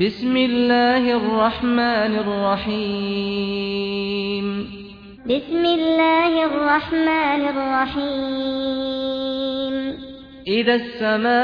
بسم الله الرحمن الرحيم بسم الله الرحمن الرحيم إذا السماء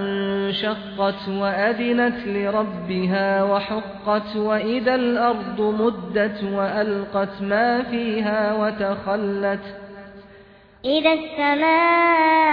انشقت وأذنت لربها وحقت وإذا الأرض مدت وألقت ما فيها وتخلت إذا السماء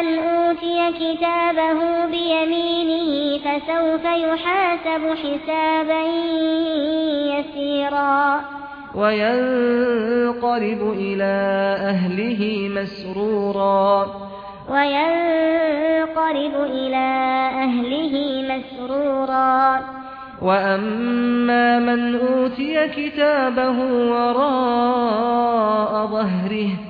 مَنْ أوتي كتابه بيمينه فسوف يحاسب حسابا يسيرا وينقلب إلى أهله مسرورا وينقلب إلى أهله مسرورا وَأَمَّا مَنْ أُوتِيَ كِتَابَهُ وَرَاءَ ظَهْرِهِ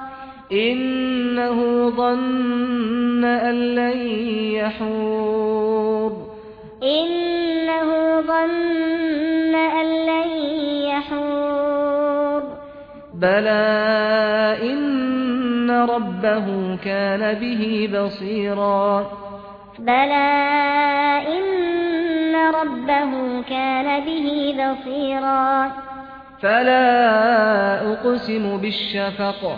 إنه ظن أن لن يحور إنه ظن أن لن يحور بلى إن ربه كان به بصيرا بلى إن ربه كان به بصيرا فلا أقسم بالشفق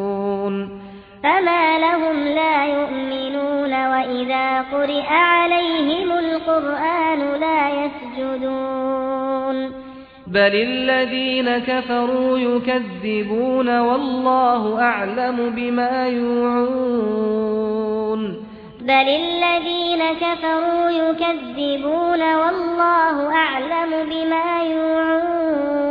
يؤمنون فما لهم لا يؤمنون وإذا قرئ عليهم القرآن لا يسجدون بل الذين كفروا يكذبون والله أعلم بما يوعون بل الذين كفروا يكذبون والله أعلم بما يوعون